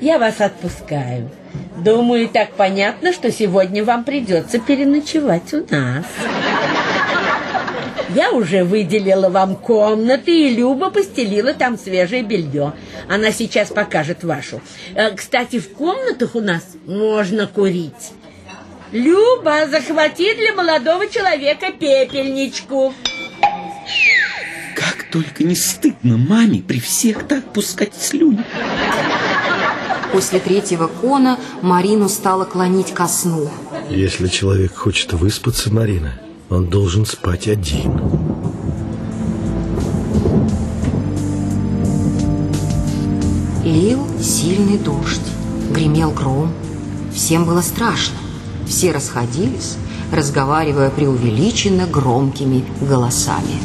Я вас отпускаю. Думаю, и так понятно, что сегодня вам придется переночевать у нас. Я уже выделила вам комнаты, и Люба постелила там свежее белье. Она сейчас покажет вашу. Э, Кстати, в комнатах у нас можно курить. Люба, захвати для молодого человека пепельничку. Как только не стыдно маме при всех так пускать слюни. После третьего кона Марину стало клонить ко сну. Если человек хочет выспаться, Марина, он должен спать один. Лил сильный дождь, гремел гром. Всем было страшно. Все расходились, разговаривая преувеличенно громкими голосами.